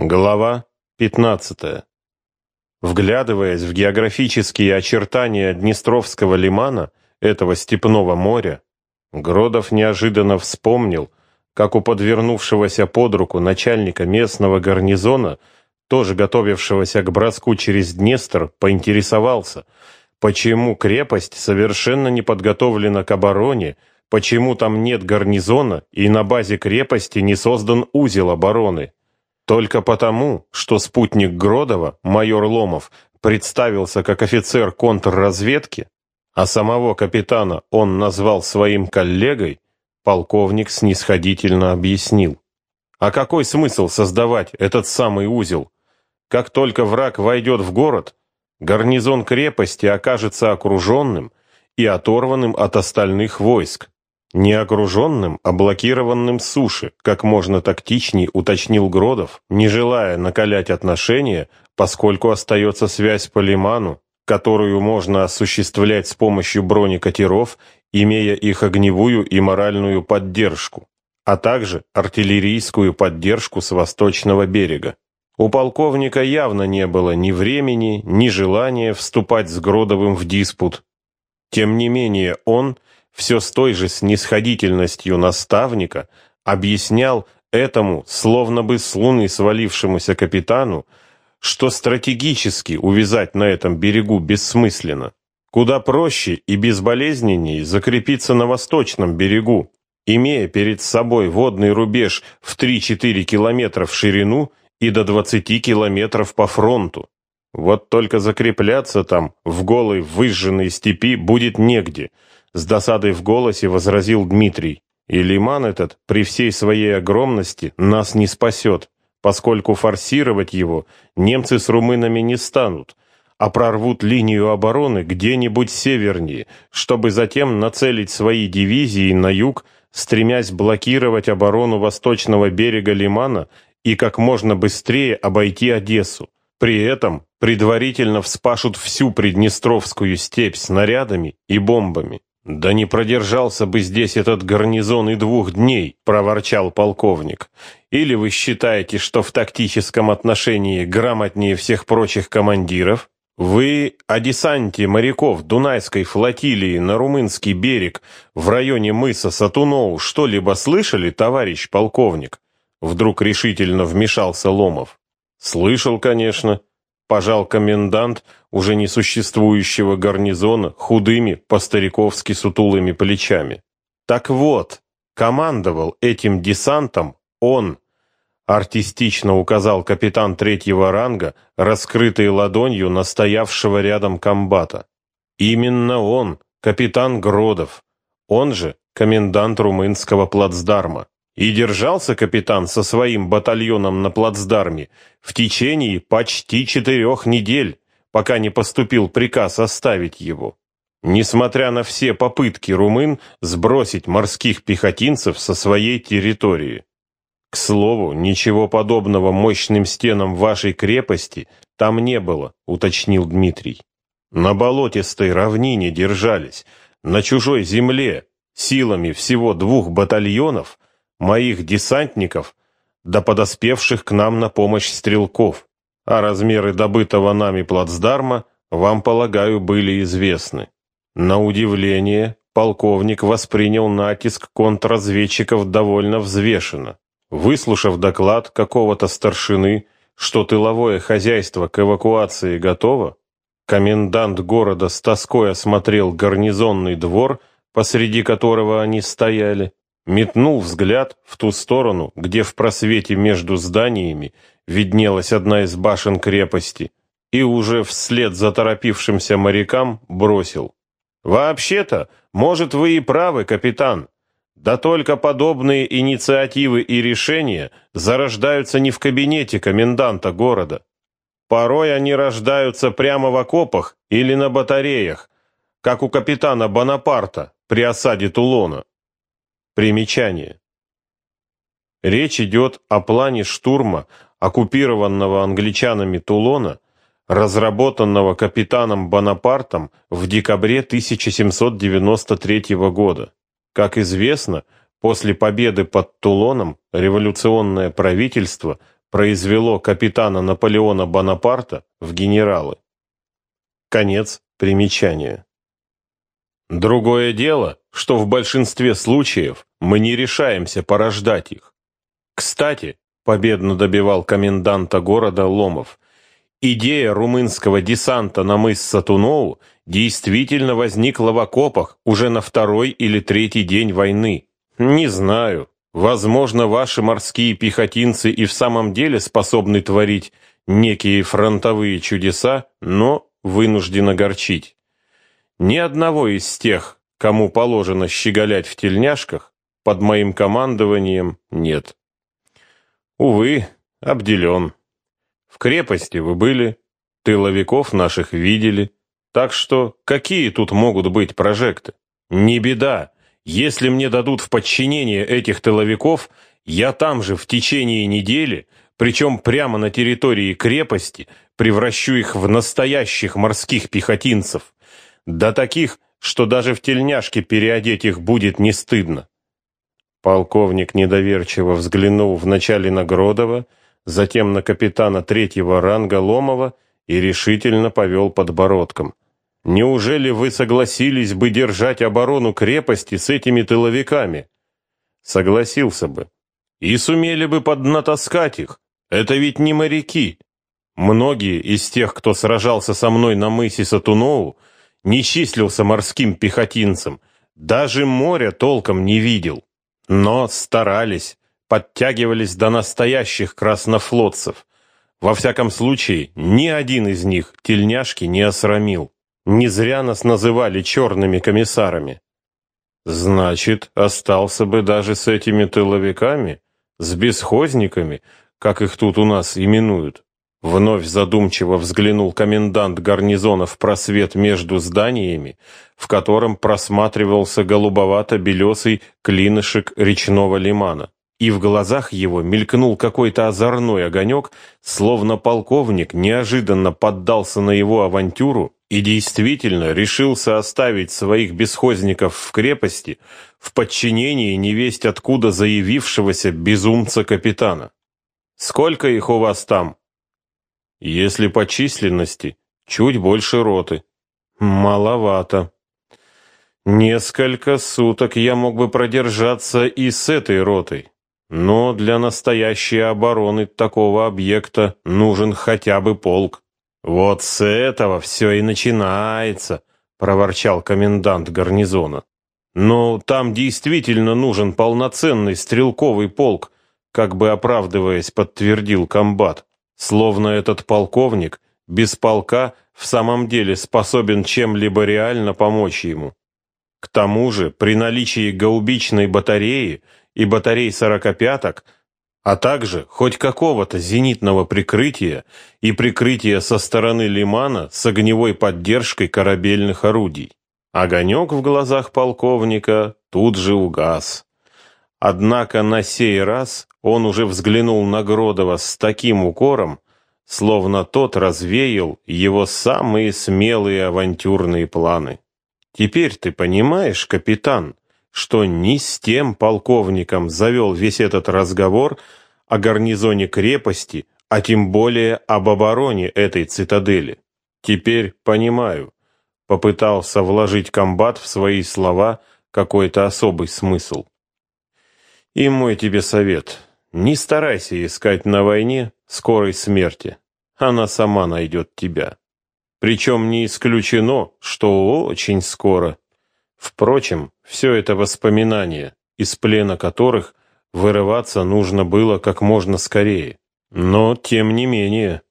Глава 15. Вглядываясь в географические очертания Днестровского лимана, этого степного моря, Гродов неожиданно вспомнил, как у подвернувшегося под руку начальника местного гарнизона, тоже готовившегося к броску через Днестр, поинтересовался, почему крепость совершенно не подготовлена к обороне, почему там нет гарнизона и на базе крепости не создан узел обороны. Только потому, что спутник Гродова, майор Ломов, представился как офицер контрразведки, а самого капитана он назвал своим коллегой, полковник снисходительно объяснил. А какой смысл создавать этот самый узел? Как только враг войдет в город, гарнизон крепости окажется окруженным и оторванным от остальных войск. Не окруженным, а блокированным суши, как можно тактичней уточнил Гродов, не желая накалять отношения, поскольку остается связь по лиману, которую можно осуществлять с помощью бронекатеров, имея их огневую и моральную поддержку, а также артиллерийскую поддержку с восточного берега. У полковника явно не было ни времени, ни желания вступать с Гродовым в диспут. Тем не менее он – все с той же снисходительностью наставника объяснял этому, словно бы с луны свалившемуся капитану, что стратегически увязать на этом берегу бессмысленно. Куда проще и безболезненнее закрепиться на восточном берегу, имея перед собой водный рубеж в 3-4 километра в ширину и до 20 километров по фронту. Вот только закрепляться там, в голой выжженной степи, будет негде – с досадой в голосе возразил Дмитрий. И лиман этот, при всей своей огромности, нас не спасет, поскольку форсировать его немцы с румынами не станут, а прорвут линию обороны где-нибудь севернее, чтобы затем нацелить свои дивизии на юг, стремясь блокировать оборону восточного берега лимана и как можно быстрее обойти Одессу. При этом предварительно вспашут всю Приднестровскую степь снарядами и бомбами. «Да не продержался бы здесь этот гарнизон и двух дней», — проворчал полковник. «Или вы считаете, что в тактическом отношении грамотнее всех прочих командиров? Вы о десанте моряков Дунайской флотилии на румынский берег в районе мыса Сатуноу что-либо слышали, товарищ полковник?» Вдруг решительно вмешался Ломов. «Слышал, конечно», пожал комендант уже несуществующего гарнизона худыми, по-стариковски сутулыми плечами. Так вот, командовал этим десантом он, артистично указал капитан третьего ранга, раскрытой ладонью настоявшего рядом комбата. Именно он, капитан Гродов, он же комендант румынского плацдарма. И держался капитан со своим батальоном на плацдарме в течение почти четырех недель, пока не поступил приказ оставить его. Несмотря на все попытки румын сбросить морских пехотинцев со своей территории. К слову, ничего подобного мощным стенам вашей крепости там не было, уточнил Дмитрий. На болотистой равнине держались, на чужой земле, силами всего двух батальонов, моих десантников до подоспевших к нам на помощь стрелков, а размеры добытого нами плацдарма вам, полагаю, были известны. На удивление, полковник воспринял натиск контрразведчиков довольно взвешенно. Выслушав доклад какого-то старшины, что тыловое хозяйство к эвакуации готово, комендант города с тоской осмотрел гарнизонный двор, посреди которого они стояли, метнул взгляд в ту сторону, где в просвете между зданиями виднелась одна из башен крепости, и уже вслед за торопившимся морякам бросил. «Вообще-то, может, вы и правы, капитан. Да только подобные инициативы и решения зарождаются не в кабинете коменданта города. Порой они рождаются прямо в окопах или на батареях, как у капитана Бонапарта при осаде Тулона. Примечание. Речь идет о плане штурма оккупированного англичанами Тулона, разработанного капитаном Бонапартом в декабре 1793 года. Как известно, после победы под Тулоном революционное правительство произвело капитана Наполеона Бонапарта в генералы. Конец примечания. Другое дело, что в большинстве случаев мы не решаемся порождать их. Кстати, победно добивал коменданта города Ломов, идея румынского десанта на мыс Сатуноу действительно возникла в окопах уже на второй или третий день войны. Не знаю, возможно, ваши морские пехотинцы и в самом деле способны творить некие фронтовые чудеса, но вынужден огорчить. Ни одного из тех, кому положено щеголять в тельняшках, под моим командованием нет. Увы, обделен. В крепости вы были, тыловиков наших видели, так что какие тут могут быть прожекты? Не беда, если мне дадут в подчинение этих тыловиков, я там же в течение недели, причем прямо на территории крепости, превращу их в настоящих морских пехотинцев. Да таких, что даже в тельняшке переодеть их будет не стыдно. Полковник недоверчиво взглянул вначале на Гродова, затем на капитана третьего ранга Ломова и решительно повел подбородком. «Неужели вы согласились бы держать оборону крепости с этими тыловиками?» «Согласился бы. И сумели бы поднатаскать их. Это ведь не моряки. Многие из тех, кто сражался со мной на мысе Сатуноу, не числился морским пехотинцем, даже моря толком не видел. Но старались, подтягивались до настоящих краснофлотцев. Во всяком случае, ни один из них тельняшки не осрамил. Не зря нас называли черными комиссарами. Значит, остался бы даже с этими тыловиками, с бесхозниками, как их тут у нас именуют. Вновь задумчиво взглянул комендант гарнизона в просвет между зданиями, в котором просматривался голубовато-белесый клинышек речного лимана. И в глазах его мелькнул какой-то озорной огонек, словно полковник неожиданно поддался на его авантюру и действительно решился оставить своих бесхозников в крепости в подчинении невесть откуда заявившегося безумца-капитана. «Сколько их у вас там?» Если по численности, чуть больше роты. Маловато. Несколько суток я мог бы продержаться и с этой ротой. Но для настоящей обороны такого объекта нужен хотя бы полк. Вот с этого все и начинается, проворчал комендант гарнизона. Но там действительно нужен полноценный стрелковый полк, как бы оправдываясь, подтвердил комбат. Словно этот полковник без полка в самом деле способен чем-либо реально помочь ему. К тому же, при наличии гаубичной батареи и батарей сорокопяток, а также хоть какого-то зенитного прикрытия и прикрытия со стороны лимана с огневой поддержкой корабельных орудий. Огонек в глазах полковника тут же угас. Однако на сей раз он уже взглянул на Гродова с таким укором, словно тот развеял его самые смелые авантюрные планы. «Теперь ты понимаешь, капитан, что ни с тем полковником завел весь этот разговор о гарнизоне крепости, а тем более об обороне этой цитадели. Теперь понимаю». Попытался вложить комбат в свои слова какой-то особый смысл. И мой тебе совет. Не старайся искать на войне скорой смерти. Она сама найдет тебя. Причем не исключено, что очень скоро. Впрочем, все это воспоминания, из плена которых вырываться нужно было как можно скорее. Но, тем не менее,